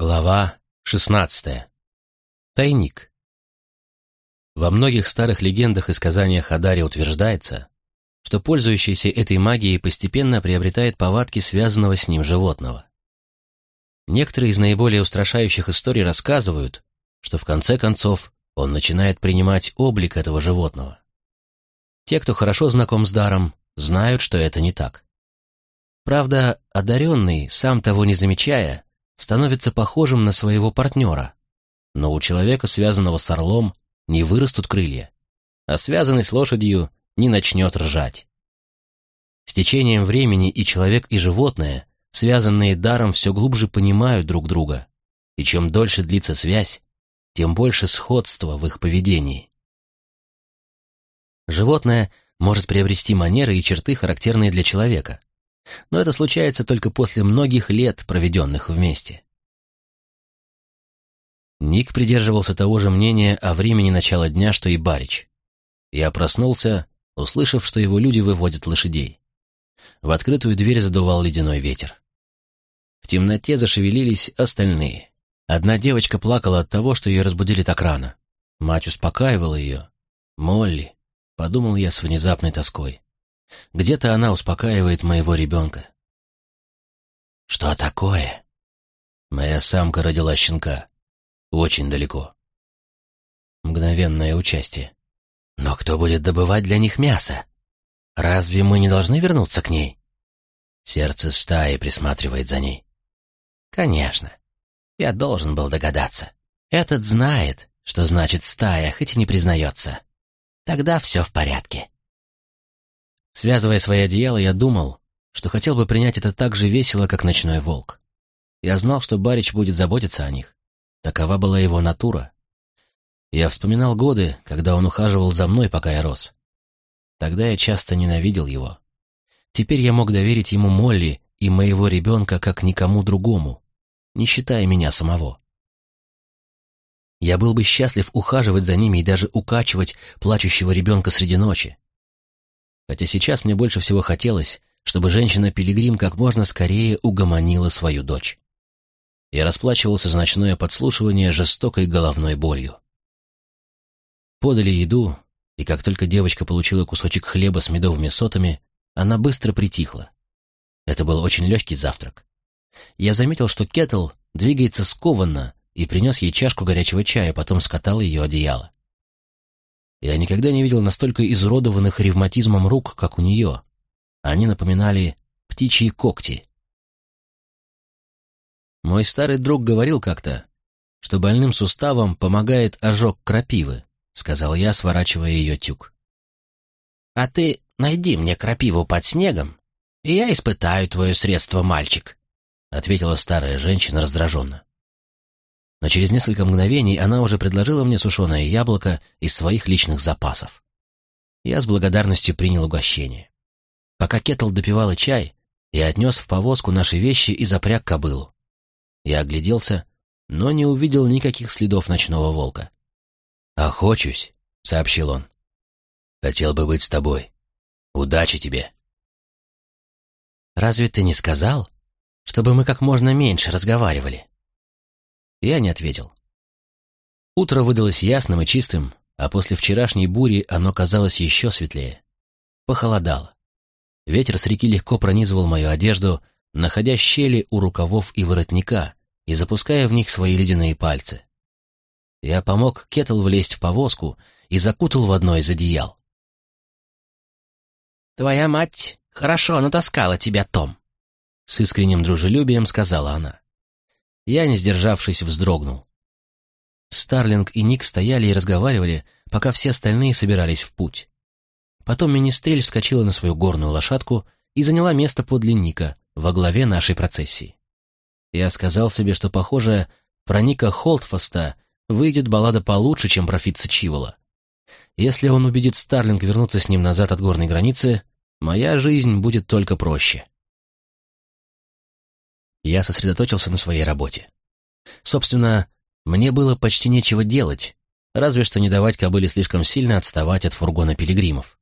Глава 16. Тайник. Во многих старых легендах и сказаниях о Даре утверждается, что пользующийся этой магией постепенно приобретает повадки связанного с ним животного. Некоторые из наиболее устрашающих историй рассказывают, что в конце концов он начинает принимать облик этого животного. Те, кто хорошо знаком с даром, знают, что это не так. Правда, одаренный, сам того не замечая, становится похожим на своего партнера, но у человека, связанного с орлом, не вырастут крылья, а связанный с лошадью не начнет ржать. С течением времени и человек, и животное, связанные даром, все глубже понимают друг друга, и чем дольше длится связь, тем больше сходства в их поведении. Животное может приобрести манеры и черты, характерные для человека, но это случается только после многих лет, проведенных вместе. Ник придерживался того же мнения о времени начала дня, что и Барич. Я проснулся, услышав, что его люди выводят лошадей. В открытую дверь задувал ледяной ветер. В темноте зашевелились остальные. Одна девочка плакала от того, что ее разбудили так рано. Мать успокаивала ее. «Молли», — подумал я с внезапной тоской. Где-то она успокаивает моего ребенка. «Что такое?» Моя самка родила щенка. Очень далеко. Мгновенное участие. Но кто будет добывать для них мясо? Разве мы не должны вернуться к ней? Сердце стаи присматривает за ней. Конечно. Я должен был догадаться. Этот знает, что значит стая, хоть и не признается. Тогда все в порядке. Связывая свои одеяла, я думал, что хотел бы принять это так же весело, как ночной волк. Я знал, что Барич будет заботиться о них. Такова была его натура. Я вспоминал годы, когда он ухаживал за мной, пока я рос. Тогда я часто ненавидел его. Теперь я мог доверить ему Молли и моего ребенка как никому другому, не считая меня самого. Я был бы счастлив ухаживать за ними и даже укачивать плачущего ребенка среди ночи. Хотя сейчас мне больше всего хотелось, чтобы женщина-пилигрим как можно скорее угомонила свою дочь. Я расплачивался за ночное подслушивание жестокой головной болью. Подали еду, и как только девочка получила кусочек хлеба с медовыми сотами, она быстро притихла. Это был очень легкий завтрак. Я заметил, что Кетл двигается скованно, и принес ей чашку горячего чая, потом скатал ее одеяло. Я никогда не видел настолько изуродованных ревматизмом рук, как у нее. Они напоминали птичьи когти — мой старый друг говорил как-то, что больным суставам помогает ожог крапивы, сказал я, сворачивая ее тюк. А ты найди мне крапиву под снегом, и я испытаю твое средство, мальчик, ответила старая женщина раздраженно. Но через несколько мгновений она уже предложила мне сушеное яблоко из своих личных запасов. Я с благодарностью принял угощение. Пока Кетл допивала чай, я отнес в повозку наши вещи и запряг кобылу. Я огляделся, но не увидел никаких следов ночного волка. «Охочусь», — сообщил он. «Хотел бы быть с тобой. Удачи тебе». «Разве ты не сказал, чтобы мы как можно меньше разговаривали?» Я не ответил. Утро выдалось ясным и чистым, а после вчерашней бури оно казалось еще светлее. Похолодало. Ветер с реки легко пронизывал мою одежду, находя щели у рукавов и воротника и запуская в них свои ледяные пальцы. Я помог Кетл влезть в повозку и закутал в одно из одеял. «Твоя мать хорошо натаскала тебя, Том», — с искренним дружелюбием сказала она. Я, не сдержавшись, вздрогнул. Старлинг и Ник стояли и разговаривали, пока все остальные собирались в путь. Потом Министрель вскочила на свою горную лошадку и заняла место подле Ника, во главе нашей процессии. Я сказал себе, что, похоже, про Ника Холтфаста выйдет баллада получше, чем про Фитца Чивола. Если он убедит Старлинг вернуться с ним назад от горной границы, моя жизнь будет только проще. Я сосредоточился на своей работе. Собственно, мне было почти нечего делать, разве что не давать кобыле слишком сильно отставать от фургона пилигримов.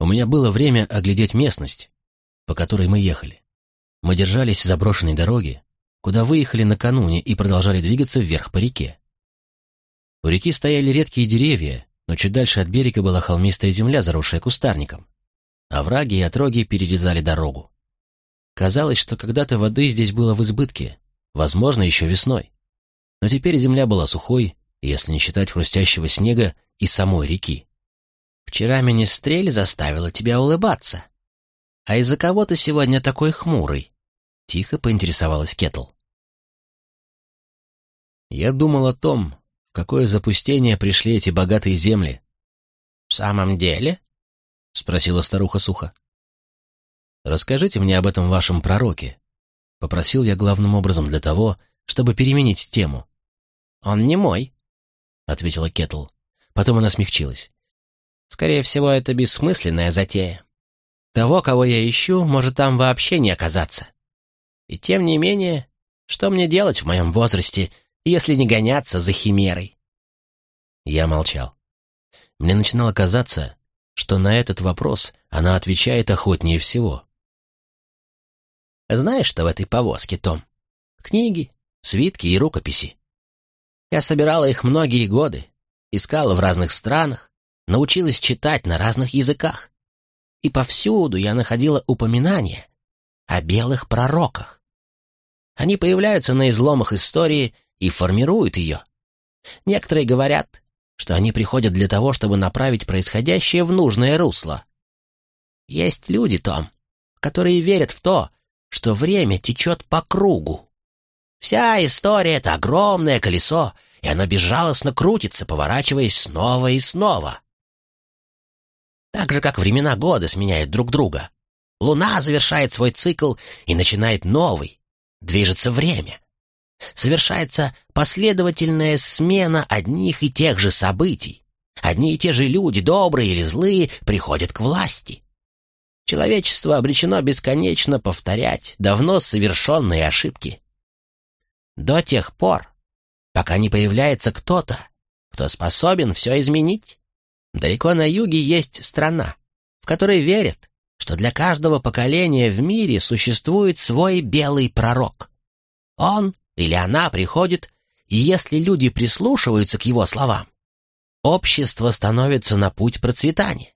У меня было время оглядеть местность, по которой мы ехали. Мы держались заброшенной дороги, куда выехали накануне и продолжали двигаться вверх по реке. У реки стояли редкие деревья, но чуть дальше от берега была холмистая земля, заросшая кустарником. Овраги и отроги перерезали дорогу. Казалось, что когда-то воды здесь было в избытке, возможно, еще весной. Но теперь земля была сухой, если не считать хрустящего снега и самой реки. «Вчера Министрель заставила тебя улыбаться. А из-за кого ты сегодня такой хмурый?» — тихо поинтересовалась Кетл. Я думал о том, в какое запустение пришли эти богатые земли. «В самом деле?» — спросила старуха сухо. «Расскажите мне об этом вашем пророке», — попросил я главным образом для того, чтобы переменить тему. «Он не мой», — ответила Кетл. Потом она смягчилась. «Скорее всего, это бессмысленная затея. Того, кого я ищу, может там вообще не оказаться. И тем не менее, что мне делать в моем возрасте, если не гоняться за химерой?» Я молчал. Мне начинало казаться, что на этот вопрос она отвечает охотнее всего. Знаешь, что в этой повозке, Том? Книги, свитки и рукописи. Я собирала их многие годы, искала в разных странах, научилась читать на разных языках. И повсюду я находила упоминания о белых пророках. Они появляются на изломах истории и формируют ее. Некоторые говорят, что они приходят для того, чтобы направить происходящее в нужное русло. Есть люди, Том, которые верят в то, что время течет по кругу. Вся история — это огромное колесо, и оно безжалостно крутится, поворачиваясь снова и снова. Так же, как времена года сменяют друг друга. Луна завершает свой цикл и начинает новый. Движется время. Совершается последовательная смена одних и тех же событий. Одни и те же люди, добрые или злые, приходят к власти. Человечество обречено бесконечно повторять давно совершенные ошибки. До тех пор, пока не появляется кто-то, кто способен все изменить. Далеко на юге есть страна, в которой верят, что для каждого поколения в мире существует свой белый пророк. Он или она приходит, и если люди прислушиваются к его словам, общество становится на путь процветания.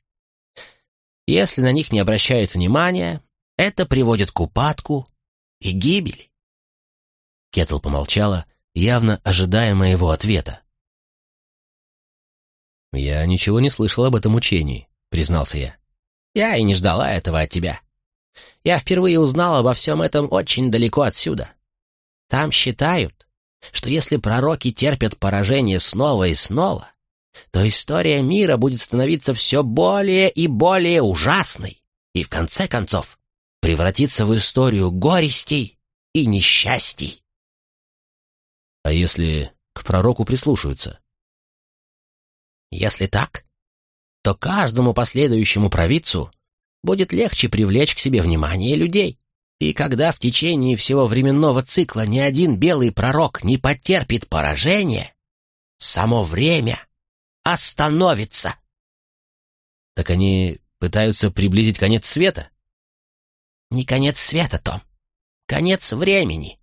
Если на них не обращают внимания, это приводит к упадку и гибели. Кетл помолчала, явно ожидая моего ответа. «Я ничего не слышал об этом учении», — признался я. «Я и не ждала этого от тебя. Я впервые узнал обо всем этом очень далеко отсюда. Там считают, что если пророки терпят поражение снова и снова, то история мира будет становиться все более и более ужасной и, в конце концов, превратиться в историю горестей и несчастий. А если к пророку прислушаются? Если так, то каждому последующему провидцу будет легче привлечь к себе внимание людей. И когда в течение всего временного цикла ни один белый пророк не потерпит поражения, само время остановится. Так они пытаются приблизить конец света? Не конец света, Том. Конец времени.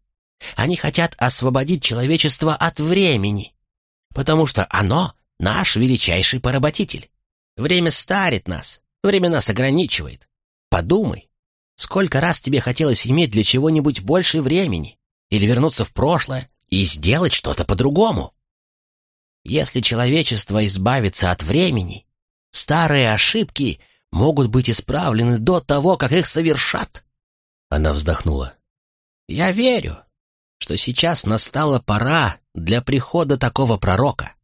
Они хотят освободить человечество от времени, потому что оно — наш величайший поработитель. Время старит нас, время нас ограничивает. Подумай, сколько раз тебе хотелось иметь для чего-нибудь больше времени или вернуться в прошлое и сделать что-то по-другому? Если человечество избавится от времени, старые ошибки могут быть исправлены до того, как их совершат. Она вздохнула. Я верю, что сейчас настала пора для прихода такого пророка.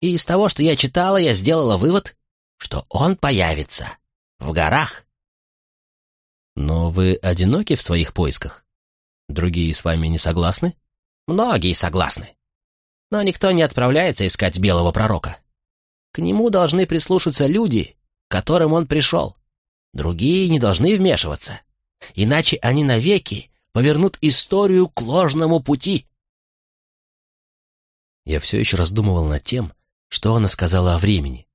И из того, что я читала, я сделала вывод, что он появится в горах. Но вы одиноки в своих поисках? Другие с вами не согласны? Многие согласны но никто не отправляется искать белого пророка. К нему должны прислушаться люди, к которым он пришел. Другие не должны вмешиваться, иначе они навеки повернут историю к ложному пути. Я все еще раздумывал над тем, что она сказала о времени.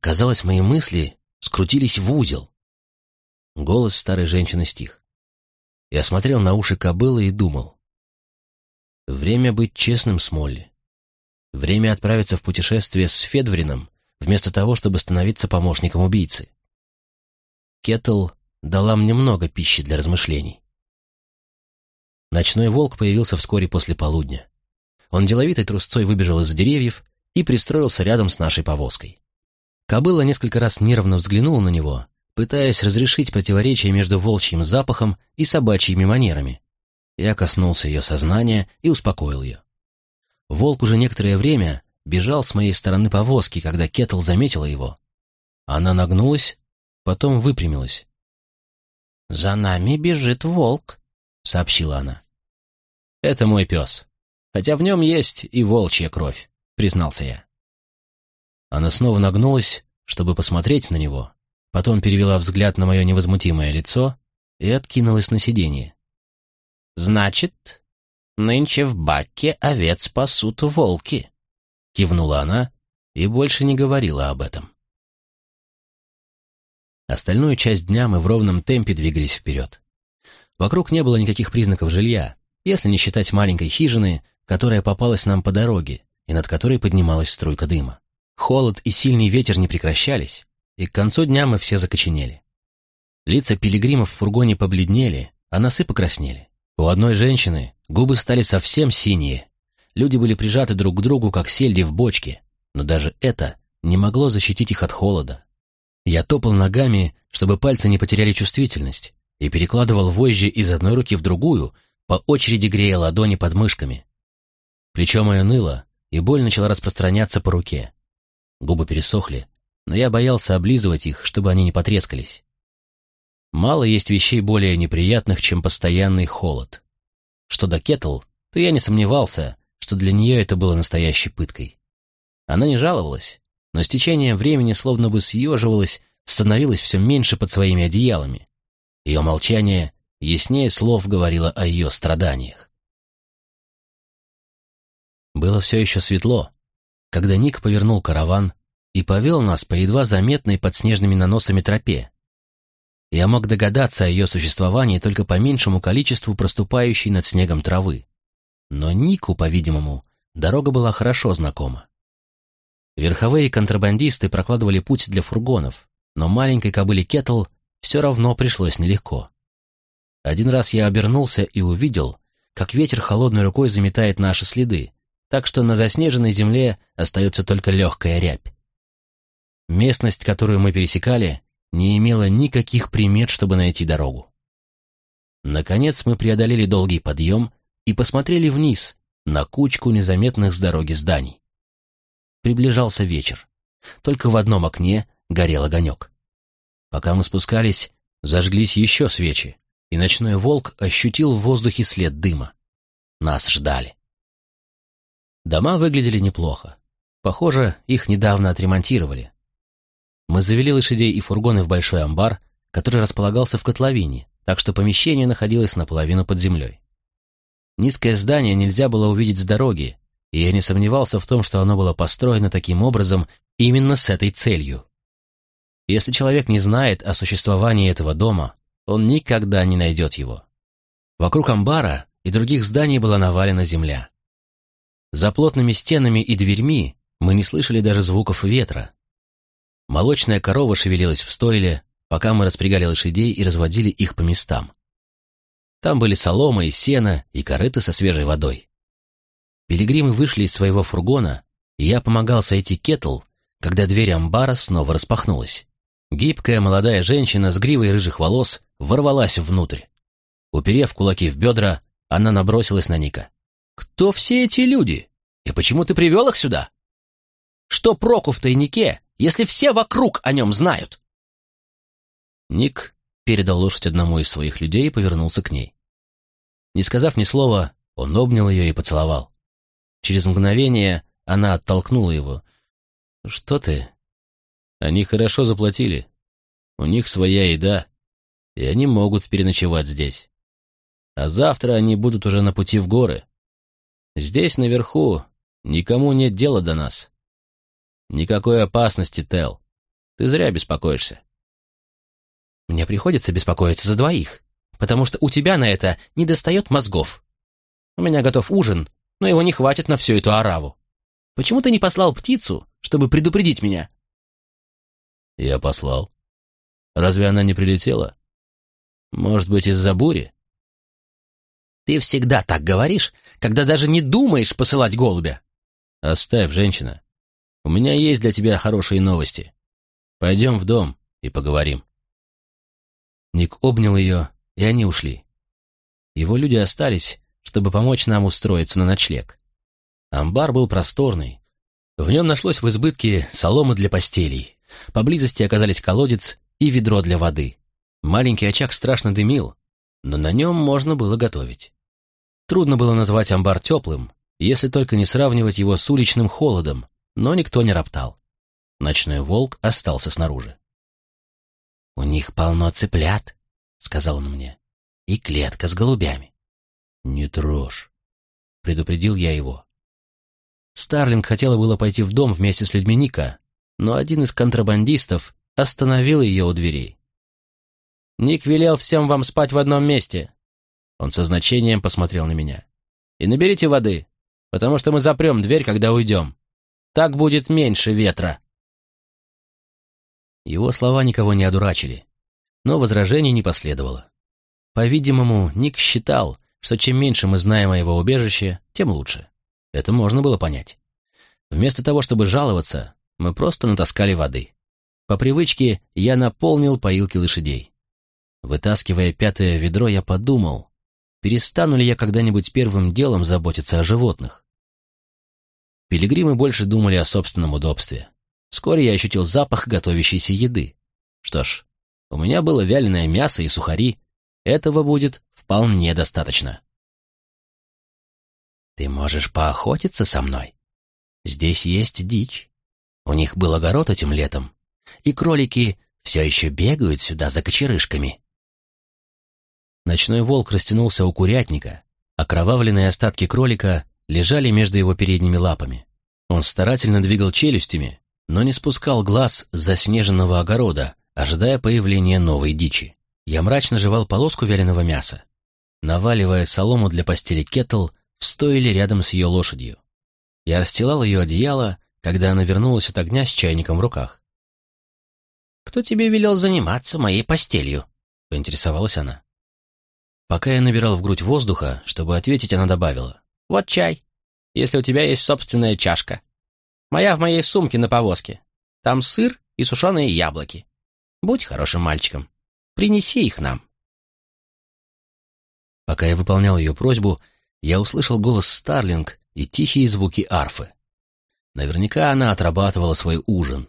Казалось, мои мысли скрутились в узел. Голос старой женщины стих. Я смотрел на уши кобылы и думал, Время быть честным с Молли. Время отправиться в путешествие с Федврином, вместо того, чтобы становиться помощником убийцы. Кеттл дала мне много пищи для размышлений. Ночной волк появился вскоре после полудня. Он деловитой трусцой выбежал из-за деревьев и пристроился рядом с нашей повозкой. Кобыла несколько раз нервно взглянула на него, пытаясь разрешить противоречие между волчьим запахом и собачьими манерами. Я коснулся ее сознания и успокоил ее. Волк уже некоторое время бежал с моей стороны повозки, когда Кетл заметила его. Она нагнулась, потом выпрямилась. «За нами бежит волк», — сообщила она. «Это мой пес, хотя в нем есть и волчья кровь», — признался я. Она снова нагнулась, чтобы посмотреть на него, потом перевела взгляд на мое невозмутимое лицо и откинулась на сиденье. «Значит, нынче в баке овец пасут волки», — кивнула она и больше не говорила об этом. Остальную часть дня мы в ровном темпе двигались вперед. Вокруг не было никаких признаков жилья, если не считать маленькой хижины, которая попалась нам по дороге и над которой поднималась струйка дыма. Холод и сильный ветер не прекращались, и к концу дня мы все закоченели. Лица пилигримов в фургоне побледнели, а носы покраснели. У одной женщины губы стали совсем синие. Люди были прижаты друг к другу, как сельди в бочке, но даже это не могло защитить их от холода. Я топал ногами, чтобы пальцы не потеряли чувствительность, и перекладывал вожжи из одной руки в другую, по очереди грея ладони под мышками. Плечо мое ныло, и боль начала распространяться по руке. Губы пересохли, но я боялся облизывать их, чтобы они не потрескались. Мало есть вещей более неприятных, чем постоянный холод. Что до Кетл, то я не сомневался, что для нее это было настоящей пыткой. Она не жаловалась, но с течением времени словно бы съеживалась, становилась все меньше под своими одеялами. Ее молчание яснее слов говорило о ее страданиях. Было все еще светло, когда Ник повернул караван и повел нас по едва заметной под снежными наносами тропе. Я мог догадаться о ее существовании только по меньшему количеству проступающей над снегом травы. Но Нику, по-видимому, дорога была хорошо знакома. Верховые контрабандисты прокладывали путь для фургонов, но маленькой кобыле Кетл все равно пришлось нелегко. Один раз я обернулся и увидел, как ветер холодной рукой заметает наши следы, так что на заснеженной земле остается только легкая рябь. Местность, которую мы пересекали, не имела никаких примет, чтобы найти дорогу. Наконец мы преодолели долгий подъем и посмотрели вниз, на кучку незаметных с дороги зданий. Приближался вечер. Только в одном окне горел огонек. Пока мы спускались, зажглись еще свечи, и ночной волк ощутил в воздухе след дыма. Нас ждали. Дома выглядели неплохо. Похоже, их недавно отремонтировали. Мы завели лошадей и фургоны в большой амбар, который располагался в котловине, так что помещение находилось наполовину под землей. Низкое здание нельзя было увидеть с дороги, и я не сомневался в том, что оно было построено таким образом именно с этой целью. Если человек не знает о существовании этого дома, он никогда не найдет его. Вокруг амбара и других зданий была навалена земля. За плотными стенами и дверьми мы не слышали даже звуков ветра. Молочная корова шевелилась в стойле, пока мы распрягали лошадей и разводили их по местам. Там были солома и сено, и корыты со свежей водой. Пилигримы вышли из своего фургона, и я помогал сойти кетл, когда дверь амбара снова распахнулась. Гибкая молодая женщина с гривой рыжих волос ворвалась внутрь. Уперев кулаки в бедра, она набросилась на Ника. Кто все эти люди? И почему ты привел их сюда? Что проку в тайнике, если все вокруг о нем знают?» Ник передал лошадь одному из своих людей и повернулся к ней. Не сказав ни слова, он обнял ее и поцеловал. Через мгновение она оттолкнула его. «Что ты? Они хорошо заплатили. У них своя еда, и они могут переночевать здесь. А завтра они будут уже на пути в горы. Здесь, наверху, никому нет дела до нас. Никакой опасности, Тел. Ты зря беспокоишься. Мне приходится беспокоиться за двоих, потому что у тебя на это не достает мозгов. У меня готов ужин, но его не хватит на всю эту ораву. Почему ты не послал птицу, чтобы предупредить меня?» «Я послал. Разве она не прилетела? Может быть, из-за бури?» «Ты всегда так говоришь, когда даже не думаешь посылать голубя». «Оставь, женщина. У меня есть для тебя хорошие новости. Пойдем в дом и поговорим». Ник обнял ее, и они ушли. Его люди остались, чтобы помочь нам устроиться на ночлег. Амбар был просторный. В нем нашлось в избытке соломы для постелей. Поблизости оказались колодец и ведро для воды. Маленький очаг страшно дымил, но на нем можно было готовить. Трудно было назвать амбар теплым, если только не сравнивать его с уличным холодом, но никто не роптал. Ночной волк остался снаружи. «У них полно цыплят», — сказал он мне, — «и клетка с голубями». «Не трожь», — предупредил я его. Старлинг хотела было пойти в дом вместе с людьми Ника, но один из контрабандистов остановил ее у дверей. «Ник велел всем вам спать в одном месте». Он со значением посмотрел на меня. «И наберите воды, потому что мы запрем дверь, когда уйдем. Так будет меньше ветра». Его слова никого не одурачили, но возражений не последовало. По-видимому, Ник считал, что чем меньше мы знаем о его убежище, тем лучше. Это можно было понять. Вместо того, чтобы жаловаться, мы просто натаскали воды. По привычке я наполнил поилки лошадей. Вытаскивая пятое ведро, я подумал, перестану ли я когда-нибудь первым делом заботиться о животных. Пилигримы больше думали о собственном удобстве. Вскоре я ощутил запах готовящейся еды. Что ж, у меня было вяленое мясо и сухари. Этого будет вполне достаточно. «Ты можешь поохотиться со мной. Здесь есть дичь. У них был огород этим летом, и кролики все еще бегают сюда за кочерышками». Ночной волк растянулся у курятника, окровавленные остатки кролика лежали между его передними лапами. Он старательно двигал челюстями, но не спускал глаз с заснеженного огорода, ожидая появления новой дичи. Я мрачно жевал полоску вяленого мяса, наваливая солому для постели кетл в стойле рядом с ее лошадью. Я расстилал ее одеяло, когда она вернулась от огня с чайником в руках. «Кто тебе велел заниматься моей постелью?» — поинтересовалась она. Пока я набирал в грудь воздуха, чтобы ответить, она добавила. «Вот чай, если у тебя есть собственная чашка. Моя в моей сумке на повозке. Там сыр и сушеные яблоки. Будь хорошим мальчиком. Принеси их нам. Пока я выполнял ее просьбу, я услышал голос Старлинг и тихие звуки арфы. Наверняка она отрабатывала свой ужин.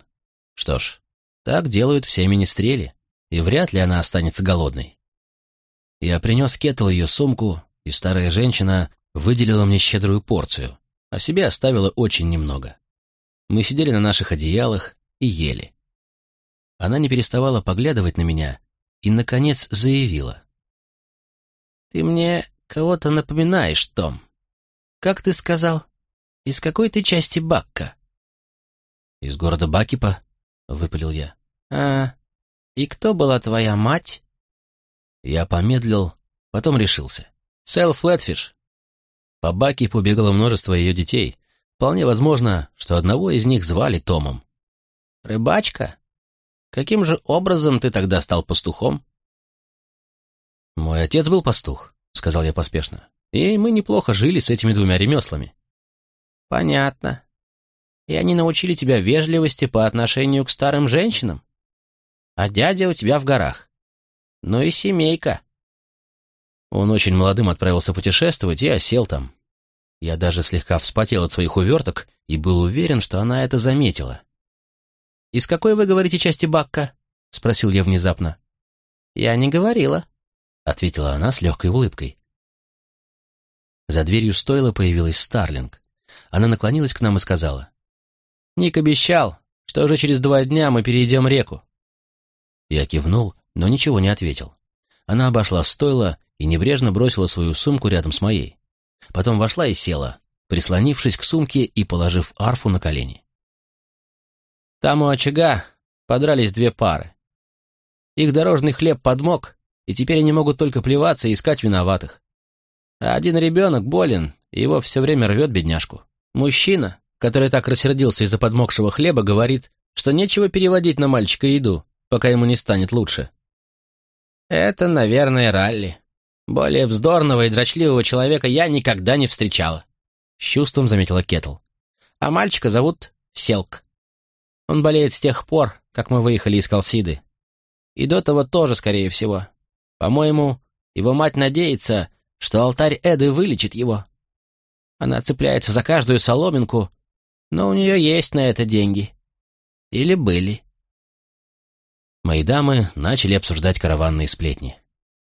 Что ж, так делают все министрели, и вряд ли она останется голодной. Я принес Кетл ее сумку, и старая женщина выделила мне щедрую порцию, а себе оставила очень немного. Мы сидели на наших одеялах и ели. Она не переставала поглядывать на меня и, наконец, заявила. «Ты мне кого-то напоминаешь, Том. Как ты сказал? Из какой ты части Бакка?» «Из города Бакипа», — выпалил я. «А, и кто была твоя мать?» Я помедлил, потом решился. «Сэл Флетфиш». По Бакипу бегало множество ее детей, Вполне возможно, что одного из них звали Томом. «Рыбачка? Каким же образом ты тогда стал пастухом?» «Мой отец был пастух», — сказал я поспешно, «и мы неплохо жили с этими двумя ремеслами». «Понятно. И они научили тебя вежливости по отношению к старым женщинам? А дядя у тебя в горах. Ну и семейка». Он очень молодым отправился путешествовать и осел там. Я даже слегка вспотел от своих уверток и был уверен, что она это заметила. «Из какой вы говорите части Бакка?» — спросил я внезапно. «Я не говорила», — ответила она с легкой улыбкой. За дверью стойла появилась Старлинг. Она наклонилась к нам и сказала. «Ник обещал, что уже через два дня мы перейдем реку». Я кивнул, но ничего не ответил. Она обошла стойла и небрежно бросила свою сумку рядом с моей. Потом вошла и села, прислонившись к сумке и положив арфу на колени. Там у очага подрались две пары. Их дорожный хлеб подмок, и теперь они могут только плеваться и искать виноватых. А один ребенок болен, и его все время рвет бедняжку. Мужчина, который так рассердился из-за подмокшего хлеба, говорит, что нечего переводить на мальчика еду, пока ему не станет лучше. Это, наверное, Ралли. Более вздорного и дрочливого человека я никогда не встречала. С чувством заметила Кетл. А мальчика зовут Селк. Он болеет с тех пор, как мы выехали из Колсиды. И до того тоже, скорее всего. По-моему, его мать надеется, что алтарь Эды вылечит его. Она цепляется за каждую соломинку, но у нее есть на это деньги. Или были. Мои дамы начали обсуждать караванные сплетни.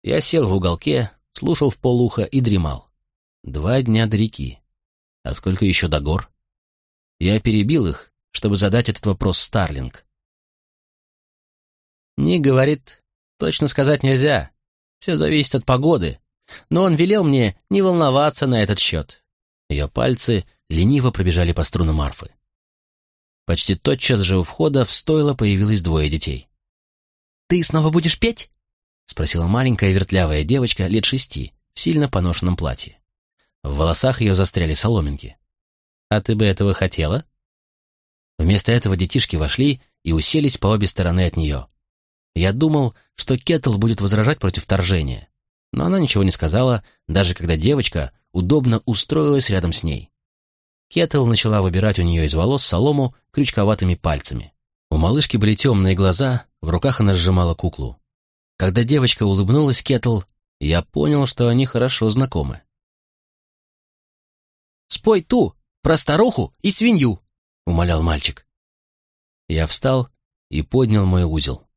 Я сел в уголке, слушал в полуха и дремал. Два дня до реки. А сколько еще до гор? Я перебил их, чтобы задать этот вопрос Старлинг. Ник говорит, точно сказать нельзя. Все зависит от погоды. Но он велел мне не волноваться на этот счет. Ее пальцы лениво пробежали по струнам арфы. Почти тотчас же у входа в стойло появилось двое детей. «Ты снова будешь петь?» — спросила маленькая вертлявая девочка лет шести в сильно поношенном платье. В волосах ее застряли соломинки. «А ты бы этого хотела?» Вместо этого детишки вошли и уселись по обе стороны от нее. Я думал, что Кеттл будет возражать против вторжения, но она ничего не сказала, даже когда девочка удобно устроилась рядом с ней. Кеттл начала выбирать у нее из волос солому крючковатыми пальцами. У малышки были темные глаза, в руках она сжимала куклу. Когда девочка улыбнулась Кеттл, я понял, что они хорошо знакомы. «Спой ту, про старуху и свинью!» — умолял мальчик. Я встал и поднял мой узел.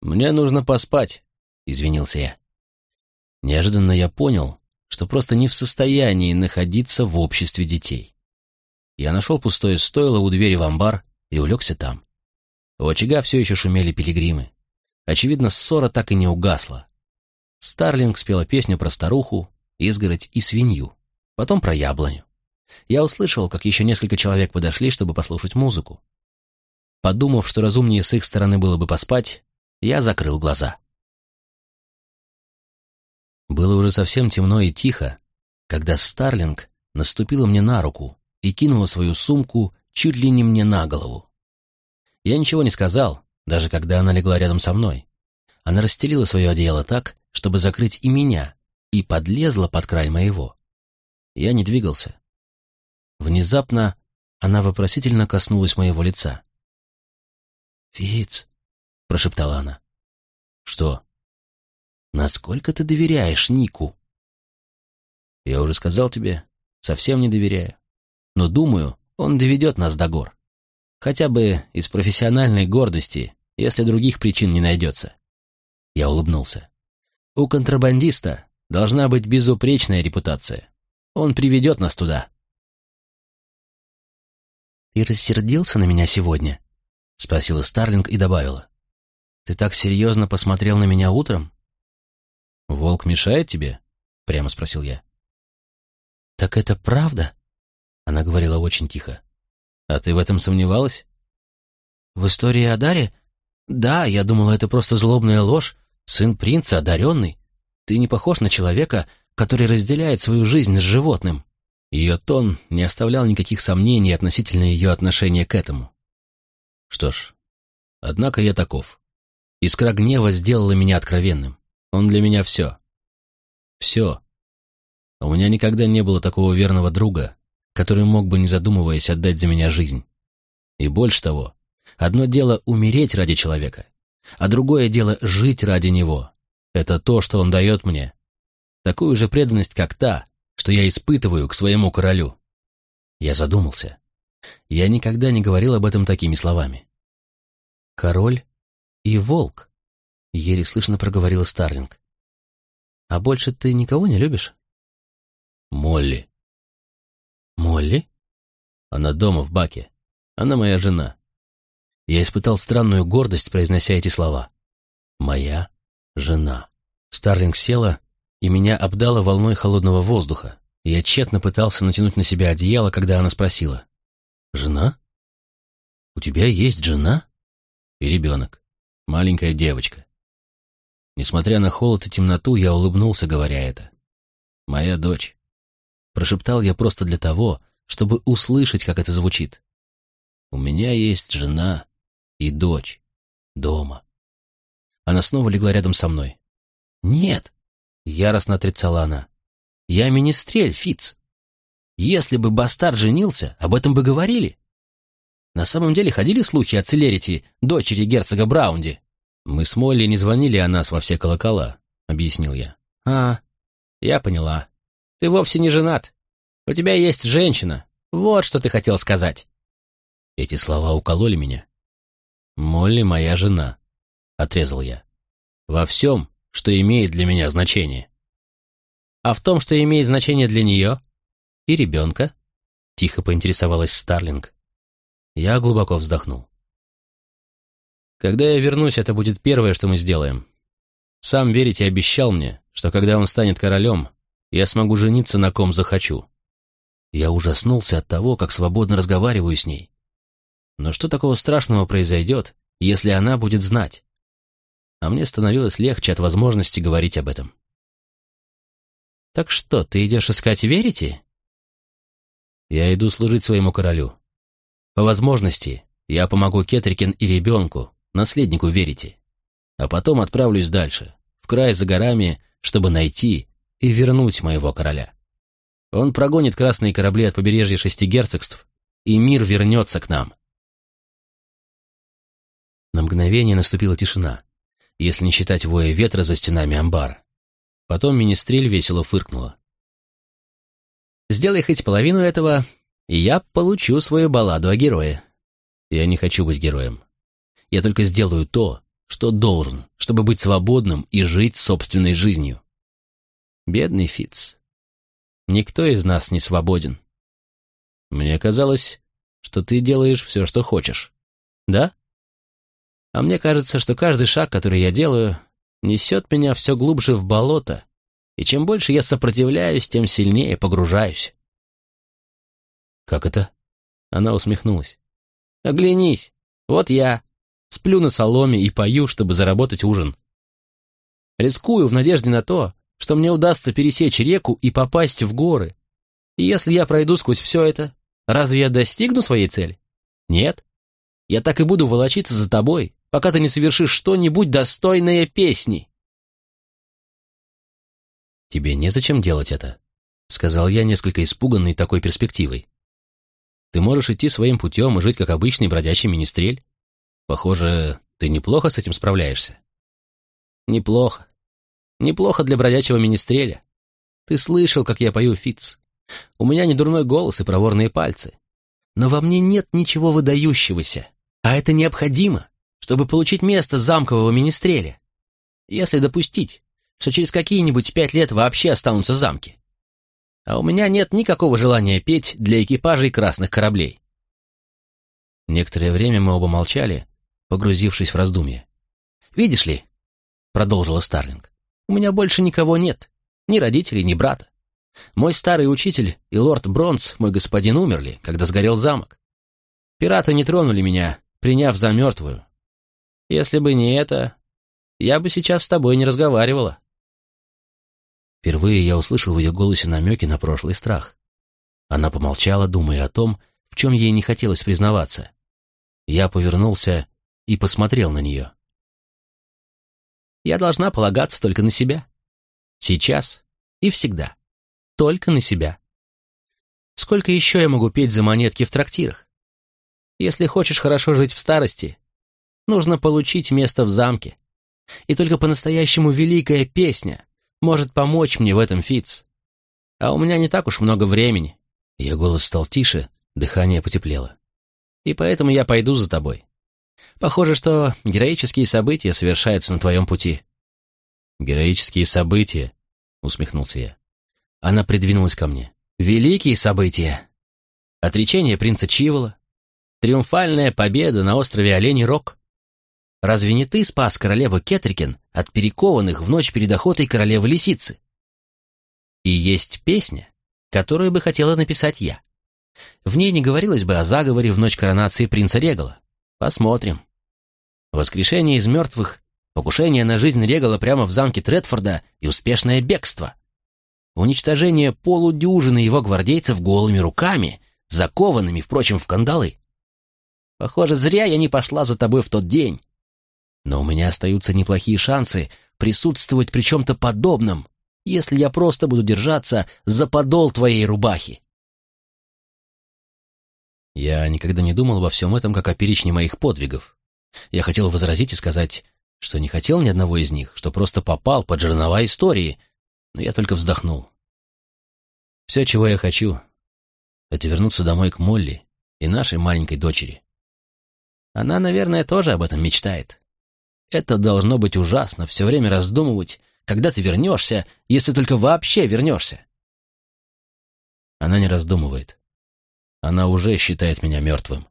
«Мне нужно поспать», — извинился я. Неожиданно я понял, что просто не в состоянии находиться в обществе детей. Я нашел пустое стойло у двери в амбар и улегся там. У очага все еще шумели пилигримы. Очевидно, ссора так и не угасла. Старлинг спела песню про старуху, изгородь и свинью, потом про яблоню. Я услышал, как еще несколько человек подошли, чтобы послушать музыку. Подумав, что разумнее с их стороны было бы поспать, я закрыл глаза. Было уже совсем темно и тихо, когда Старлинг наступила мне на руку и кинула свою сумку чуть ли не мне на голову. Я ничего не сказал, даже когда она легла рядом со мной. Она расстелила свое одеяло так, чтобы закрыть и меня, и подлезла под край моего. Я не двигался. Внезапно она вопросительно коснулась моего лица. «Фиц», — прошептала она. «Что?» «Насколько ты доверяешь Нику?» «Я уже сказал тебе, совсем не доверяю. Но думаю, он доведет нас до гор. Хотя бы из профессиональной гордости, если других причин не найдется. Я улыбнулся. У контрабандиста должна быть безупречная репутация. Он приведет нас туда. «Ты рассердился на меня сегодня?» — спросила Старлинг и добавила. «Ты так серьезно посмотрел на меня утром?» «Волк мешает тебе?» — прямо спросил я. «Так это правда?» — она говорила очень тихо. А ты в этом сомневалась? В истории о Даре? Да, я думала, это просто злобная ложь. Сын принца, одаренный. Ты не похож на человека, который разделяет свою жизнь с животным. Ее тон не оставлял никаких сомнений относительно ее отношения к этому. Что ж, однако я таков. Искра гнева сделала меня откровенным. Он для меня все. Все. У меня никогда не было такого верного друга, который мог бы, не задумываясь, отдать за меня жизнь. И больше того, одно дело умереть ради человека, а другое дело жить ради него. Это то, что он дает мне. Такую же преданность, как та, что я испытываю к своему королю. Я задумался. Я никогда не говорил об этом такими словами. «Король и волк», — еле слышно проговорила Старлинг. «А больше ты никого не любишь?» «Молли», «Молли?» «Она дома, в баке. Она моя жена». Я испытал странную гордость, произнося эти слова. «Моя жена». Старлинг села, и меня обдало волной холодного воздуха. Я тщетно пытался натянуть на себя одеяло, когда она спросила. «Жена? У тебя есть жена?» «И ребенок. Маленькая девочка». Несмотря на холод и темноту, я улыбнулся, говоря это. моя дочь. Прошептал я просто для того, чтобы услышать, как это звучит. У меня есть жена и дочь дома. Она снова легла рядом со мной. «Нет!» — яростно отрицала она. «Я министрель, Фиц. Если бы бастард женился, об этом бы говорили. На самом деле ходили слухи о Целерити, дочери герцога Браунди. Мы с Молли не звонили о нас во все колокола, объяснил я. А, я поняла. Ты вовсе не женат. У тебя есть женщина. Вот что ты хотел сказать. Эти слова укололи меня. Молли моя жена, отрезал я. Во всем, что имеет для меня значение. А в том, что имеет значение для нее и ребенка, тихо поинтересовалась Старлинг. Я глубоко вздохнул. Когда я вернусь, это будет первое, что мы сделаем. Сам Верите обещал мне, что когда он станет королем, я смогу жениться на ком захочу. Я ужаснулся от того, как свободно разговариваю с ней. Но что такого страшного произойдет, если она будет знать? А мне становилось легче от возможности говорить об этом. «Так что, ты идешь искать Верите?» «Я иду служить своему королю. По возможности, я помогу Кетрикен и ребенку, наследнику верите. А потом отправлюсь дальше, в край за горами, чтобы найти и вернуть моего короля. Он прогонит красные корабли от побережья шести герцогств, и мир вернется к нам. На мгновение наступила тишина, если не считать воя ветра за стенами амбара. Потом министрель весело фыркнула. «Сделай хоть половину этого, и я получу свою балладу о герое. Я не хочу быть героем. Я только сделаю то, что должен, чтобы быть свободным и жить собственной жизнью. Бедный Фиц. Никто из нас не свободен. Мне казалось, что ты делаешь все, что хочешь. Да? А мне кажется, что каждый шаг, который я делаю, несет меня все глубже в болото, и чем больше я сопротивляюсь, тем сильнее погружаюсь. «Как это?» Она усмехнулась. «Оглянись, вот я. Сплю на соломе и пою, чтобы заработать ужин. Рискую в надежде на то, что мне удастся пересечь реку и попасть в горы. И если я пройду сквозь все это, разве я достигну своей цели? Нет. Я так и буду волочиться за тобой, пока ты не совершишь что-нибудь достойное песни. «Тебе незачем делать это», — сказал я, несколько испуганный такой перспективой. Ты можешь идти своим путем и жить как обычный бродячий министрель. Похоже, ты неплохо с этим справляешься. Неплохо. Неплохо для бродячего министреля. Ты слышал, как я пою Фиц. У меня не дурной голос и проворные пальцы. Но во мне нет ничего выдающегося. А это необходимо, чтобы получить место замкового министреля. Если допустить, что через какие-нибудь пять лет вообще останутся замки а у меня нет никакого желания петь для экипажей красных кораблей. Некоторое время мы оба молчали, погрузившись в раздумье. «Видишь ли», — продолжила Старлинг, — «у меня больше никого нет, ни родителей, ни брата. Мой старый учитель и лорд Бронс, мой господин, умерли, когда сгорел замок. Пираты не тронули меня, приняв за мертвую. Если бы не это, я бы сейчас с тобой не разговаривала». Впервые я услышал в ее голосе намеки на прошлый страх. Она помолчала, думая о том, в чем ей не хотелось признаваться. Я повернулся и посмотрел на нее. «Я должна полагаться только на себя. Сейчас и всегда. Только на себя. Сколько еще я могу петь за монетки в трактирах? Если хочешь хорошо жить в старости, нужно получить место в замке. И только по-настоящему великая песня может помочь мне в этом Фиц. А у меня не так уж много времени. Ее голос стал тише, дыхание потеплело. И поэтому я пойду за тобой. Похоже, что героические события совершаются на твоем пути. Героические события, усмехнулся я. Она придвинулась ко мне. Великие события. Отречение принца Чивола, триумфальная победа на острове Оленей Рог, Разве не ты спас королеву Кетрикен от перекованных в ночь перед охотой королевы лисицы? И есть песня, которую бы хотела написать я. В ней не говорилось бы о заговоре в ночь коронации принца Регала. Посмотрим. Воскрешение из мертвых, покушение на жизнь Регала прямо в замке Тредфорда и успешное бегство. уничтожение полудюжины его гвардейцев голыми руками, закованными, впрочем, в кандалы. Похоже, зря я не пошла за тобой в тот день. Но у меня остаются неплохие шансы присутствовать при чем-то подобном, если я просто буду держаться за подол твоей рубахи. Я никогда не думал обо всем этом, как о перечне моих подвигов. Я хотел возразить и сказать, что не хотел ни одного из них, что просто попал под жернова истории, но я только вздохнул. Все, чего я хочу, это вернуться домой к Молли и нашей маленькой дочери. Она, наверное, тоже об этом мечтает. Это должно быть ужасно, все время раздумывать, когда ты вернешься, если только вообще вернешься. Она не раздумывает. Она уже считает меня мертвым.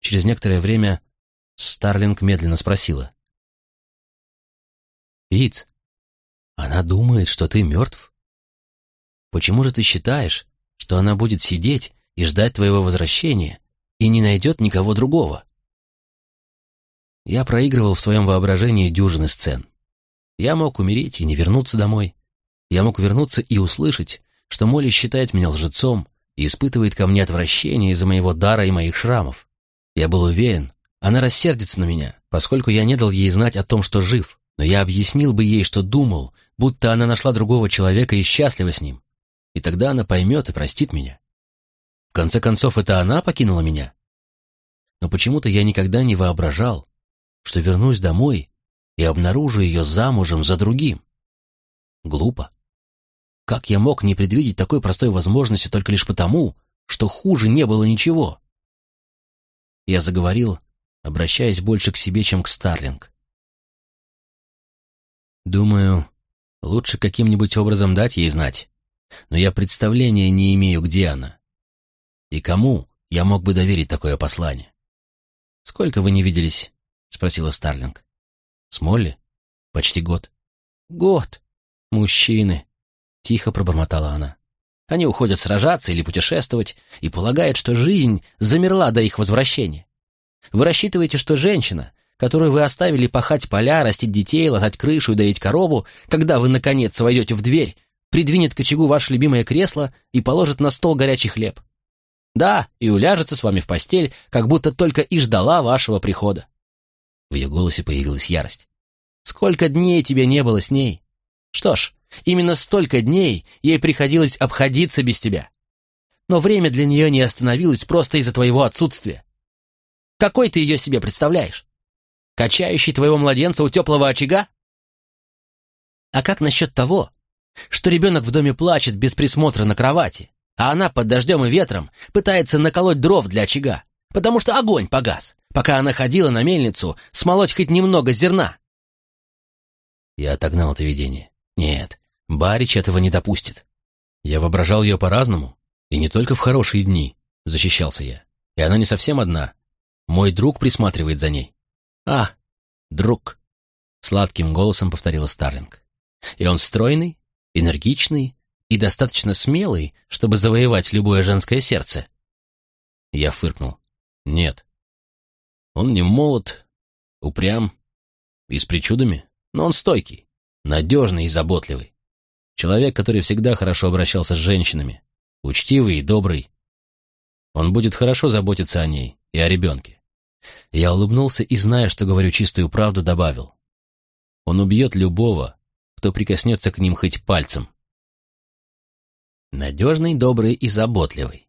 Через некоторое время Старлинг медленно спросила. «Пит, она думает, что ты мертв? Почему же ты считаешь, что она будет сидеть и ждать твоего возвращения и не найдет никого другого?» Я проигрывал в своем воображении дюжины сцен. Я мог умереть и не вернуться домой. Я мог вернуться и услышать, что Молли считает меня лжецом и испытывает ко мне отвращение из-за моего дара и моих шрамов. Я был уверен, она рассердится на меня, поскольку я не дал ей знать о том, что жив, но я объяснил бы ей, что думал, будто она нашла другого человека и счастлива с ним. И тогда она поймет и простит меня. В конце концов, это она покинула меня. Но почему-то я никогда не воображал, что вернусь домой и обнаружу ее замужем за другим. Глупо. Как я мог не предвидеть такой простой возможности только лишь потому, что хуже не было ничего? Я заговорил, обращаясь больше к себе, чем к Старлинг. Думаю, лучше каким-нибудь образом дать ей знать, но я представления не имею, где она. И кому я мог бы доверить такое послание? Сколько вы не виделись? — спросила Старлинг. «С Молли? Почти год». «Год? Мужчины!» — тихо пробормотала она. Они уходят сражаться или путешествовать и полагают, что жизнь замерла до их возвращения. Вы рассчитываете, что женщина, которую вы оставили пахать поля, растить детей, латать крышу и доить корову, когда вы, наконец, войдете в дверь, придвинет к очагу ваше любимое кресло и положит на стол горячий хлеб. Да, и уляжется с вами в постель, как будто только и ждала вашего прихода. В ее голосе появилась ярость. «Сколько дней тебе не было с ней? Что ж, именно столько дней ей приходилось обходиться без тебя. Но время для нее не остановилось просто из-за твоего отсутствия. Какой ты ее себе представляешь? Качающий твоего младенца у теплого очага? А как насчет того, что ребенок в доме плачет без присмотра на кровати, а она под дождем и ветром пытается наколоть дров для очага, потому что огонь погас, пока она ходила на мельницу смолоть хоть немного зерна. Я отогнал это видение. Нет, Барич этого не допустит. Я воображал ее по-разному, и не только в хорошие дни, защищался я. И она не совсем одна. Мой друг присматривает за ней. А, друг, сладким голосом повторила Старлинг. И он стройный, энергичный и достаточно смелый, чтобы завоевать любое женское сердце. Я фыркнул. Нет. Он не молод, упрям и с причудами, но он стойкий, надежный и заботливый. Человек, который всегда хорошо обращался с женщинами, учтивый и добрый. Он будет хорошо заботиться о ней и о ребенке. Я улыбнулся и, зная, что говорю чистую правду, добавил. Он убьет любого, кто прикоснется к ним хоть пальцем. Надежный, добрый и заботливый.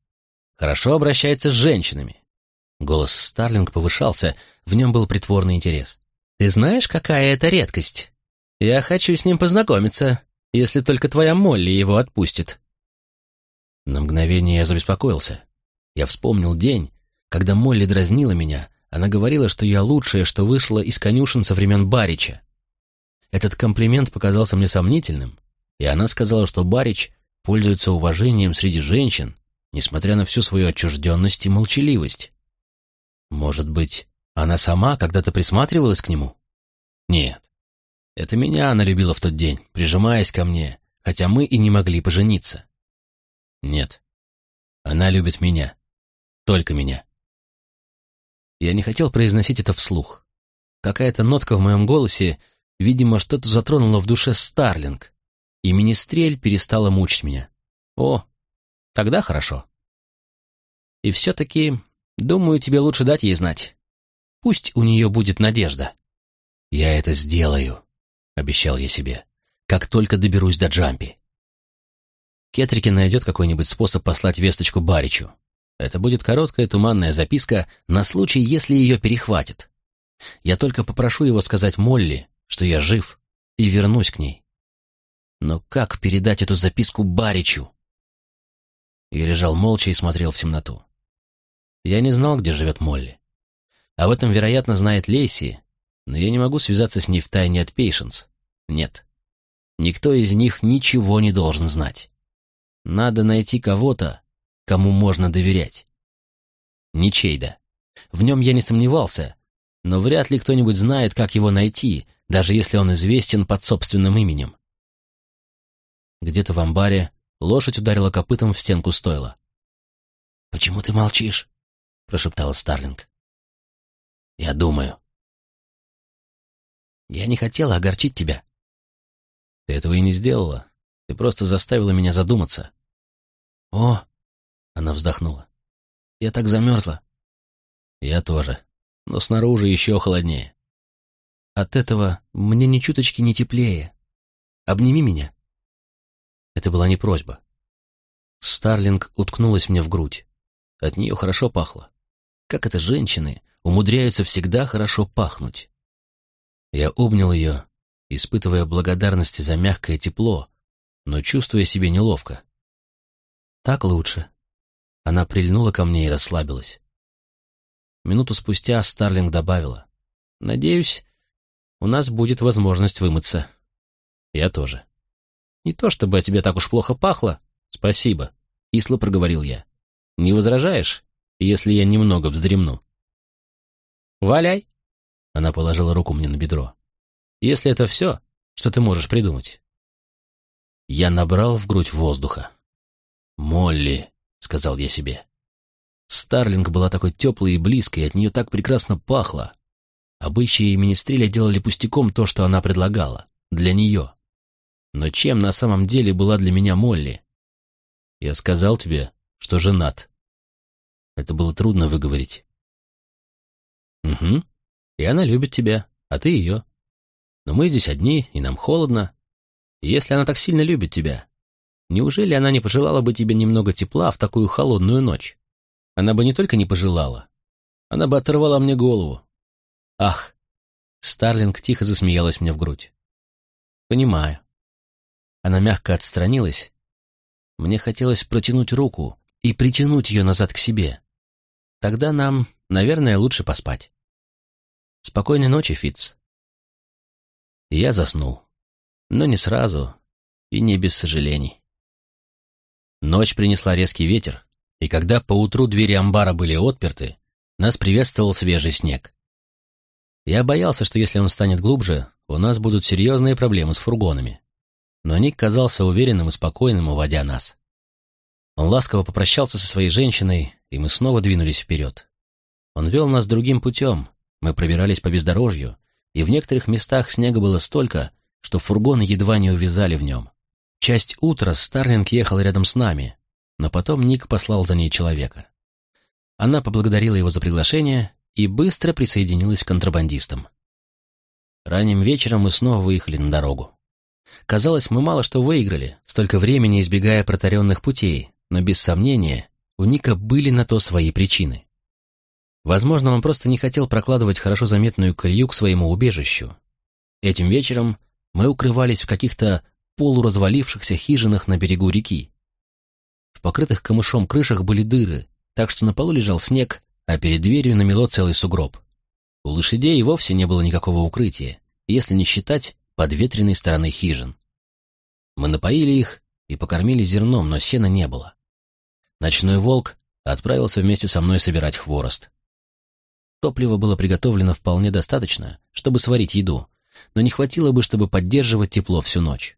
Хорошо обращается с женщинами. Голос Старлинг повышался, в нем был притворный интерес. «Ты знаешь, какая это редкость? Я хочу с ним познакомиться, если только твоя Молли его отпустит». На мгновение я забеспокоился. Я вспомнил день, когда Молли дразнила меня. Она говорила, что я лучшее, что вышло из конюшен со времен Барича. Этот комплимент показался мне сомнительным, и она сказала, что Барич пользуется уважением среди женщин, несмотря на всю свою отчужденность и молчаливость. Может быть, она сама когда-то присматривалась к нему? Нет. Это меня она любила в тот день, прижимаясь ко мне, хотя мы и не могли пожениться. Нет. Она любит меня. Только меня. Я не хотел произносить это вслух. Какая-то нотка в моем голосе, видимо, что-то затронула в душе Старлинг. и министрель перестала мучить меня. О, тогда хорошо. И все-таки, думаю, тебе лучше дать ей знать. Пусть у нее будет надежда. Я это сделаю, обещал я себе, как только доберусь до Джампи. Кетрики найдет какой-нибудь способ послать весточку Баричу. Это будет короткая туманная записка на случай, если ее перехватит. Я только попрошу его сказать Молли, что я жив, и вернусь к ней. Но как передать эту записку Баричу? Я лежал молча и смотрел в темноту. Я не знал, где живет Молли. Об этом, вероятно, знает Лейси, но я не могу связаться с ней в тайне от Пейшенс. Нет. Никто из них ничего не должен знать. Надо найти кого-то, кому можно доверять. Ничейда. В нем я не сомневался, но вряд ли кто-нибудь знает, как его найти, даже если он известен под собственным именем. Где-то в амбаре лошадь ударила копытом в стенку стойла. «Почему ты молчишь?» — прошептала Старлинг. «Я думаю». «Я не хотела огорчить тебя». «Ты этого и не сделала. Ты просто заставила меня задуматься». «О!» — она вздохнула. «Я так замерзла». «Я тоже но снаружи еще холоднее. От этого мне ни чуточки не теплее. Обними меня. Это была не просьба. Старлинг уткнулась мне в грудь. От нее хорошо пахло. Как это женщины умудряются всегда хорошо пахнуть. Я обнял ее, испытывая благодарность за мягкое тепло, но чувствуя себя неловко. Так лучше. Она прильнула ко мне и расслабилась. Минуту спустя Старлинг добавила. «Надеюсь, у нас будет возможность вымыться». «Я тоже». «Не то чтобы о тебе так уж плохо пахло». «Спасибо», — кисло проговорил я. «Не возражаешь, если я немного вздремну?» «Валяй!» — она положила руку мне на бедро. «Если это все, что ты можешь придумать». Я набрал в грудь воздуха. «Молли», — сказал я себе. Старлинг была такой теплой и близкой, от нее так прекрасно пахло. Обычаи и министреля делали пустяком то, что она предлагала. Для нее. Но чем на самом деле была для меня Молли? Я сказал тебе, что женат. Это было трудно выговорить. Угу. И она любит тебя, а ты ее. Но мы здесь одни, и нам холодно. И если она так сильно любит тебя, неужели она не пожелала бы тебе немного тепла в такую холодную ночь? Она бы не только не пожелала, она бы оторвала мне голову. Ах! Старлинг тихо засмеялась мне в грудь. Понимаю. Она мягко отстранилась. Мне хотелось протянуть руку и притянуть ее назад к себе. Тогда нам, наверное, лучше поспать. Спокойной ночи, Фитц. Я заснул, но не сразу и не без сожалений. Ночь принесла резкий ветер, и когда поутру двери амбара были отперты, нас приветствовал свежий снег. Я боялся, что если он станет глубже, у нас будут серьезные проблемы с фургонами. Но Ник казался уверенным и спокойным, уводя нас. Он ласково попрощался со своей женщиной, и мы снова двинулись вперед. Он вел нас другим путем, мы пробирались по бездорожью, и в некоторых местах снега было столько, что фургоны едва не увязали в нем. Часть утра Старлинг ехал рядом с нами, но потом Ник послал за ней человека. Она поблагодарила его за приглашение и быстро присоединилась к контрабандистам. Ранним вечером мы снова выехали на дорогу. Казалось, мы мало что выиграли, столько времени избегая протаренных путей, но без сомнения у Ника были на то свои причины. Возможно, он просто не хотел прокладывать хорошо заметную колею к своему убежищу. Этим вечером мы укрывались в каких-то полуразвалившихся хижинах на берегу реки. В покрытых камышом крышах были дыры, так что на полу лежал снег, а перед дверью намело целый сугроб. У лошадей вовсе не было никакого укрытия, если не считать подветренной стороны хижин. Мы напоили их и покормили зерном, но сена не было. Ночной волк отправился вместе со мной собирать хворост. Топлива было приготовлено вполне достаточно, чтобы сварить еду, но не хватило бы, чтобы поддерживать тепло всю ночь.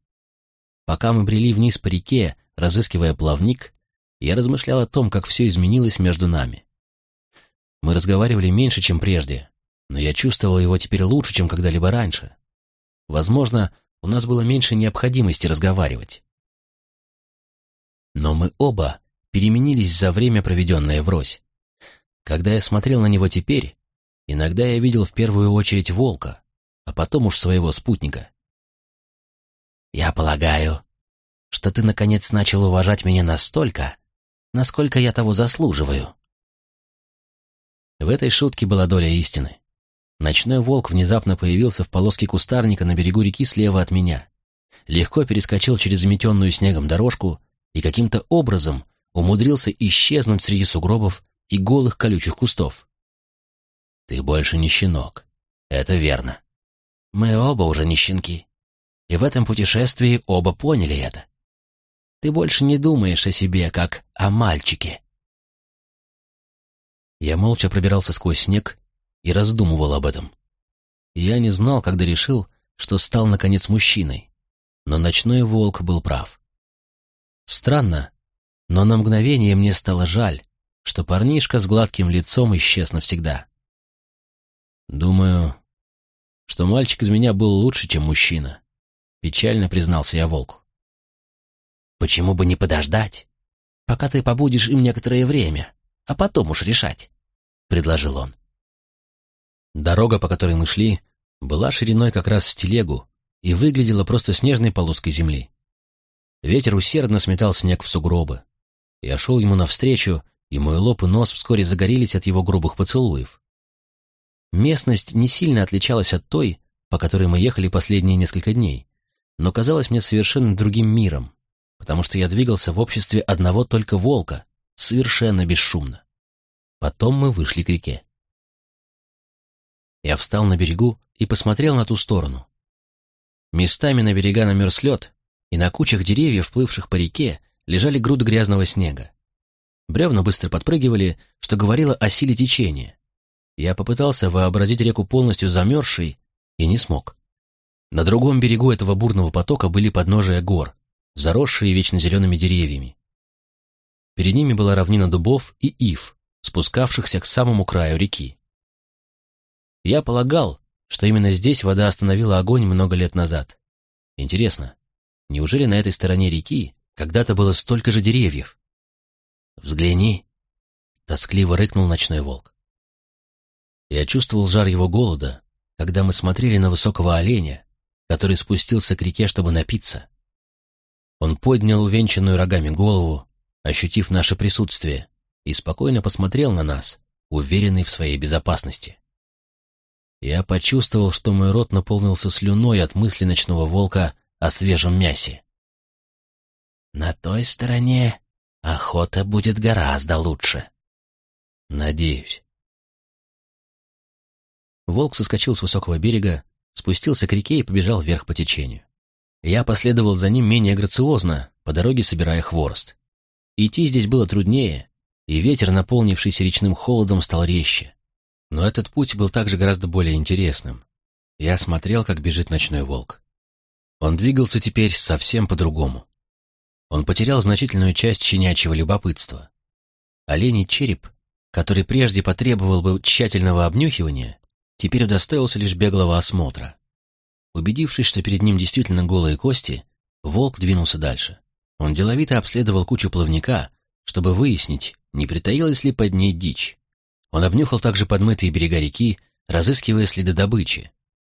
Пока мы брели вниз по реке, разыскивая плавник, я размышлял о том, как все изменилось между нами. Мы разговаривали меньше, чем прежде, но я чувствовал его теперь лучше, чем когда-либо раньше. Возможно, у нас было меньше необходимости разговаривать. Но мы оба переменились за время, проведенное врозь. Когда я смотрел на него теперь, иногда я видел в первую очередь волка, а потом уж своего спутника. «Я полагаю, что ты, наконец, начал уважать меня настолько, насколько я того заслуживаю». В этой шутке была доля истины. Ночной волк внезапно появился в полоске кустарника на берегу реки слева от меня. Легко перескочил через заметенную снегом дорожку и каким-то образом умудрился исчезнуть среди сугробов и голых колючих кустов. «Ты больше не щенок. Это верно. Мы оба уже не щенки. И в этом путешествии оба поняли это. Ты больше не думаешь о себе, как о мальчике». Я молча пробирался сквозь снег и раздумывал об этом. Я не знал, когда решил, что стал, наконец, мужчиной. Но ночной волк был прав. Странно, но на мгновение мне стало жаль, что парнишка с гладким лицом исчез навсегда. Думаю, что мальчик из меня был лучше, чем мужчина. Печально признался я волку. Почему бы не подождать, пока ты побудешь им некоторое время, а потом уж решать, — предложил он. Дорога, по которой мы шли, была шириной как раз с телегу и выглядела просто снежной полоской земли. Ветер усердно сметал снег в сугробы. Я шел ему навстречу, и мой лоб и нос вскоре загорелись от его грубых поцелуев. Местность не сильно отличалась от той, по которой мы ехали последние несколько дней, но казалась мне совершенно другим миром, потому что я двигался в обществе одного только волка, совершенно бесшумно. Потом мы вышли к реке. Я встал на берегу и посмотрел на ту сторону. Местами на берега намерз лед, и на кучах деревьев, плывших по реке, лежали груды грязного снега. Бревна быстро подпрыгивали, что говорило о силе течения. Я попытался вообразить реку полностью замерзшей и не смог. На другом берегу этого бурного потока были подножия гор, заросшие вечно зелеными деревьями. Перед ними была равнина дубов и ив, спускавшихся к самому краю реки. Я полагал, что именно здесь вода остановила огонь много лет назад. Интересно, неужели на этой стороне реки когда-то было столько же деревьев? «Взгляни!» — тоскливо рыкнул ночной волк. Я чувствовал жар его голода, когда мы смотрели на высокого оленя, который спустился к реке, чтобы напиться. Он поднял увенчанную рогами голову, ощутив наше присутствие, и спокойно посмотрел на нас, уверенный в своей безопасности. Я почувствовал, что мой рот наполнился слюной от мысли ночного волка о свежем мясе. «На той стороне охота будет гораздо лучше». «Надеюсь». Волк соскочил с высокого берега, спустился к реке и побежал вверх по течению. Я последовал за ним менее грациозно, по дороге собирая хворост. Идти здесь было труднее, и ветер, наполнившийся речным холодом, стал резче. Но этот путь был также гораздо более интересным. Я смотрел, как бежит ночной волк. Он двигался теперь совсем по-другому. Он потерял значительную часть щенячьего любопытства. Оленей череп, который прежде потребовал бы тщательного обнюхивания, теперь удостоился лишь беглого осмотра. Убедившись, что перед ним действительно голые кости, волк двинулся дальше. Он деловито обследовал кучу плавника, чтобы выяснить, не притаилась ли под ней дичь. Он обнюхал также подмытые берега реки, разыскивая следы добычи.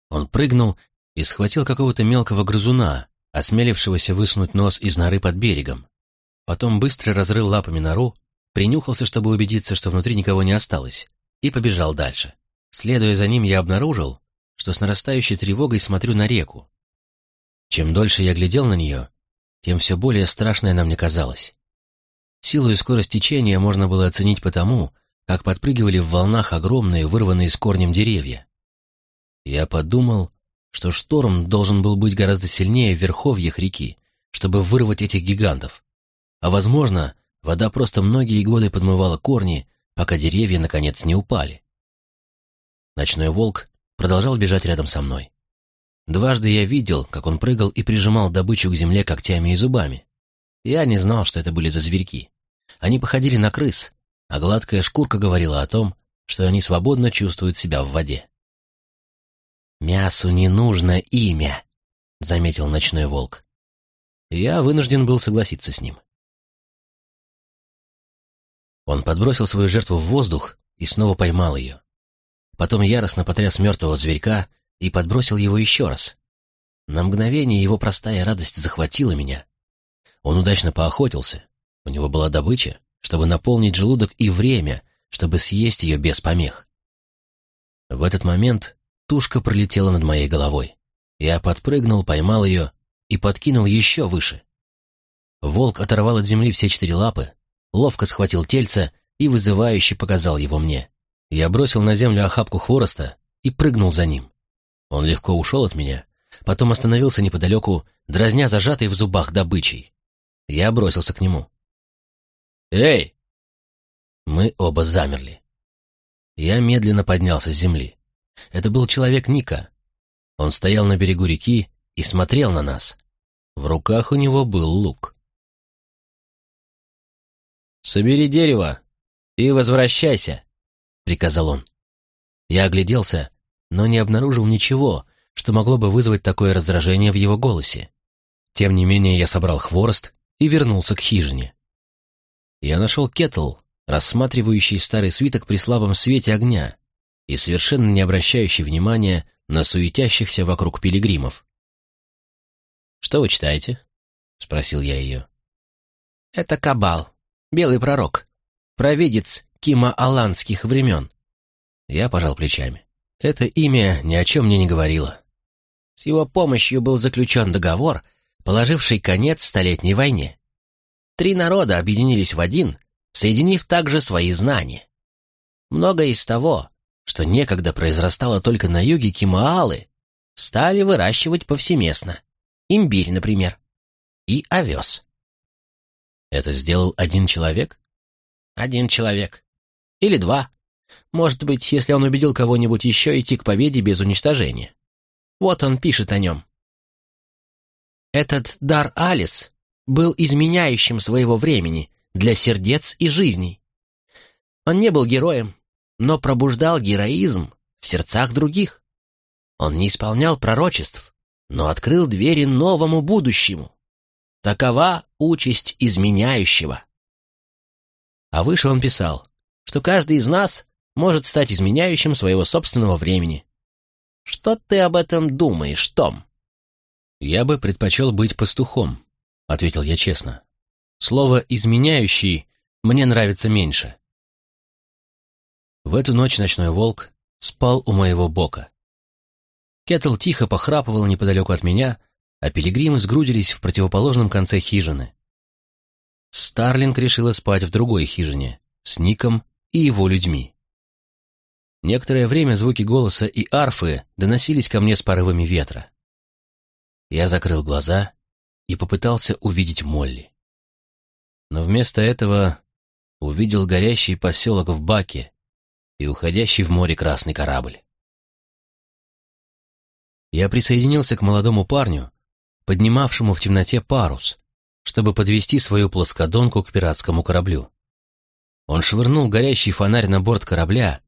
Он прыгнул и схватил какого-то мелкого грызуна, осмелившегося высунуть нос из норы под берегом. Потом быстро разрыл лапами нору, принюхался, чтобы убедиться, что внутри никого не осталось, и побежал дальше. Следуя за ним, я обнаружил, что с нарастающей тревогой смотрю на реку. Чем дольше я глядел на нее, тем все более страшной она мне казалась. Силу и скорость течения можно было оценить потому, как подпрыгивали в волнах огромные, вырванные с корнем деревья. Я подумал, что шторм должен был быть гораздо сильнее в верховьях реки, чтобы вырвать этих гигантов. А, возможно, вода просто многие годы подмывала корни, пока деревья, наконец, не упали. Ночной волк продолжал бежать рядом со мной. Дважды я видел, как он прыгал и прижимал добычу к земле когтями и зубами. Я не знал, что это были за зверьки. Они походили на крыс, а гладкая шкурка говорила о том, что они свободно чувствуют себя в воде. «Мясу не нужно имя», — заметил ночной волк. Я вынужден был согласиться с ним. Он подбросил свою жертву в воздух и снова поймал ее. Потом яростно потряс мертвого зверька и подбросил его еще раз. На мгновение его простая радость захватила меня. Он удачно поохотился. У него была добыча, чтобы наполнить желудок и время, чтобы съесть ее без помех. В этот момент тушка пролетела над моей головой. Я подпрыгнул, поймал ее и подкинул еще выше. Волк оторвал от земли все четыре лапы, ловко схватил тельце и вызывающе показал его мне. Я бросил на землю охапку хвороста и прыгнул за ним. Он легко ушел от меня, потом остановился неподалеку, дразня зажатой в зубах добычей. Я бросился к нему. «Эй!» Мы оба замерли. Я медленно поднялся с земли. Это был человек Ника. Он стоял на берегу реки и смотрел на нас. В руках у него был лук. «Собери дерево и возвращайся», — приказал он. Я огляделся, но не обнаружил ничего, что могло бы вызвать такое раздражение в его голосе. Тем не менее я собрал хворост и вернулся к хижине. Я нашел кетл, рассматривающий старый свиток при слабом свете огня и совершенно не обращающий внимания на суетящихся вокруг пилигримов. «Что вы читаете?» — спросил я ее. «Это Кабал, белый пророк, провидец кима-аланских времен». Я пожал плечами. Это имя ни о чем мне не говорило. С его помощью был заключен договор, положивший конец Столетней войне. Три народа объединились в один, соединив также свои знания. Многое из того, что некогда произрастало только на юге Кимаалы, стали выращивать повсеместно. Имбирь, например. И овес. Это сделал один человек? Один человек. Или два. Может быть, если он убедил кого-нибудь еще идти к победе без уничтожения. Вот он пишет о нем. Этот дар Алис был изменяющим своего времени для сердец и жизней. Он не был героем, но пробуждал героизм в сердцах других. Он не исполнял пророчеств, но открыл двери новому будущему. Такова участь изменяющего. А выше он писал, что каждый из нас может стать изменяющим своего собственного времени. Что ты об этом думаешь, Том? Я бы предпочел быть пастухом, ответил я честно. Слово «изменяющий» мне нравится меньше. В эту ночь ночной волк спал у моего бока. Кетл тихо похрапывал неподалеку от меня, а пилигримы сгрудились в противоположном конце хижины. Старлинг решила спать в другой хижине, с Ником и его людьми. Некоторое время звуки голоса и арфы доносились ко мне с порывами ветра. Я закрыл глаза и попытался увидеть Молли. Но вместо этого увидел горящий поселок в Баке и уходящий в море красный корабль. Я присоединился к молодому парню, поднимавшему в темноте парус, чтобы подвести свою плоскодонку к пиратскому кораблю. Он швырнул горящий фонарь на борт корабля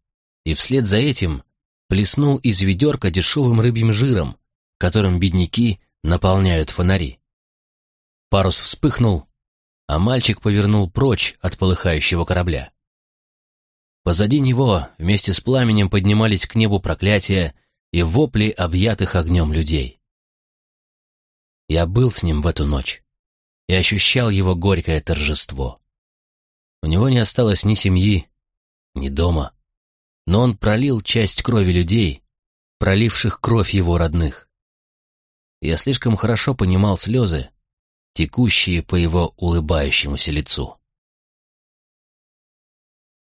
и вслед за этим плеснул из ведерка дешевым рыбьим жиром, которым бедняки наполняют фонари. Парус вспыхнул, а мальчик повернул прочь от полыхающего корабля. Позади него вместе с пламенем поднимались к небу проклятия и вопли объятых огнем людей. Я был с ним в эту ночь и ощущал его горькое торжество. У него не осталось ни семьи, ни дома, но он пролил часть крови людей, проливших кровь его родных. Я слишком хорошо понимал слезы, текущие по его улыбающемуся лицу.